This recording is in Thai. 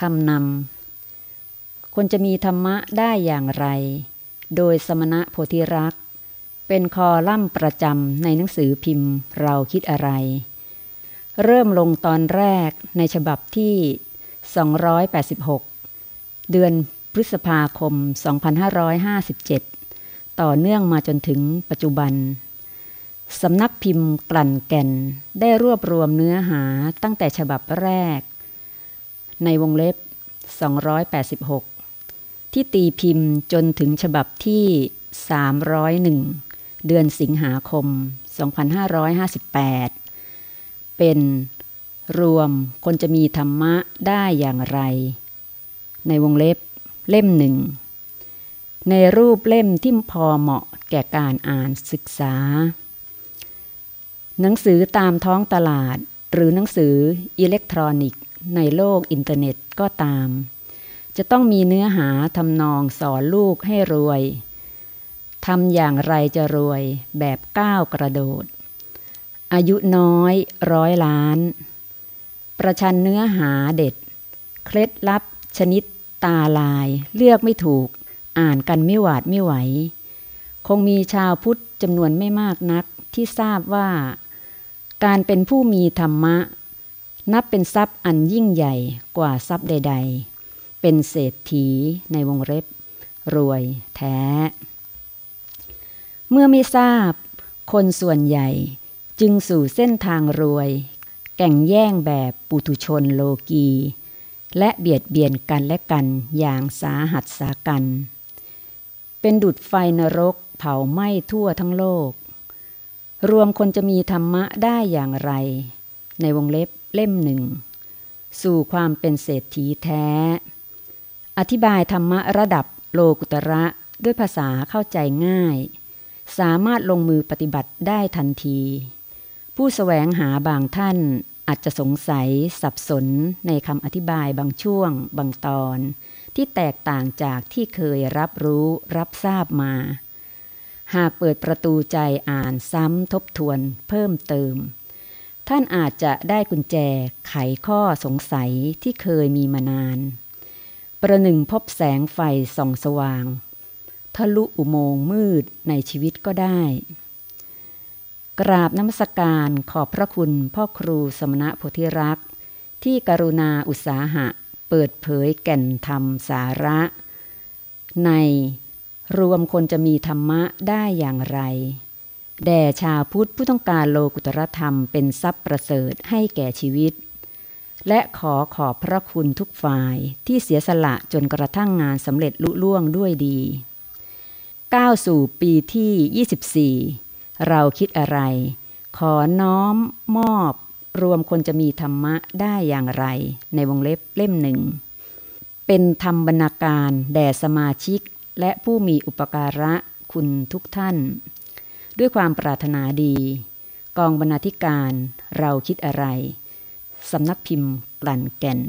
คำนำคนจะมีธรรมะได้อย่างไร โดยสมณะโพธิรักษ์ เป็นคอล่ำประจำในหนังสือพิมพ์เราคิดอะไร เริ่มลงตอนแรกในฉบับที่ 286 เดือนพฤษภาคม 2557 ต่อเนื่องมาจนถึงปัจจุบันสำนักพิมพ์กลั่นแก่นได้รวบรวมเนื้อหาตั้งแต่ฉบับแรก ในวงเล็บ 286 ที่ตีพิมพ์จนถึงฉบับที่ 301 เดือนสิงหาคม 2558 เป็นรวมคนจะมีธรรมะได้อย่างไร ในวงเล็บเล่มหนึ่ง ในรูปเล่มที่พอเหมาะแก่การอ่านศึกษา หนังสือตามท้องตลาดหรือหนังสืออิเล็กทรอนิกส์ ในโลกอินเทอร์เน็ตก็ตาม จะต้องมีเนื้อหาทำนองสอนลูกให้รวยทำอย่างไรจะรวยแบบก้าวกระโดด อายุน้อยร้อยล้าน ประชันเนื้อหาเด็ด เคล็ดลับชนิดตาลาย เลือกไม่ถูก อ่านกันไม่หวาดไม่ไหว คงมีชาวพุทธจำนวนไม่มากนักที่ทราบว่า การเป็นผู้มีธรรมะ นับเป็นทรัพย์อันยิ่งใหญ่กว่าทรัพย์ใด ๆ เป็นเศรษฐีในวงเล็บ รวยแท้ เมื่อไม่ทราบ คนส่วนใหญ่จึงสู่เส้นทางรวย แก่งแย่งแบบปุถุชนโลกี และเบียดเบียนกันและกันอย่างสาหัสสากัน เป็นดุดไฟนรกเผาไหม้ทั่วทั้งโลก รวมคนจะมีธรรมะได้อย่างไร ในวงเล็บ เล่มหนึ่ง สู่ความเป็นเศรษฐีแท้ อธิบายธรรมะระดับโลกุตระด้วยภาษาเข้าใจง่าย สามารถลงมือปฏิบัติได้ทันที ผู้สแสวงหาบางท่านอาจจะสงสัยสับสนในคำอธิบายบางช่วง บางตอน ที่แตกต่างจากที่เคยรับรู้รับทราบมา หากเปิดประตูใจอ่านซ้ำทบทวนเพิ่มเติม ท่านอาจจะได้กุญแจไขข้อสงสัยที่เคยมีมานาน ประหนึ่งพบแสงไฟส่องสว่าง ทะลุอุโมงค์มืดในชีวิตก็ได้ กราบน้ำสการขอบพระคุณพ่อครูสมณะโพธิรักษ์ ที่กรุณาอุตสาหะเปิดเผยแก่นธรรมสาระ ในรวมคนจะมีธรรมะได้อย่างไร แด่ชาวพุทธผู้ต้องการโลกุตรธรรมเป็นทรัพย์ประเสริฐให้แก่ชีวิต และขอขอบพระคุณทุกฝ่ายที่เสียสละจนกระทั่งงานสำเร็จลุล่วงด้วยดีก้าวสู่ปีที่ 24 เราคิดอะไร ขอน้อมมอบรวมคนจะมีธรรมะได้อย่างไร ในวงเล็บเล่มหนึ่ง เป็นธรรมบรรณาการแด่สมาชิกและผู้มีอุปการะคุณทุกท่าน ด้วยความปรารถนาดี กองบรรณาธิการ เราคิดอะไร สำนักพิมพ์กลั่นแก่น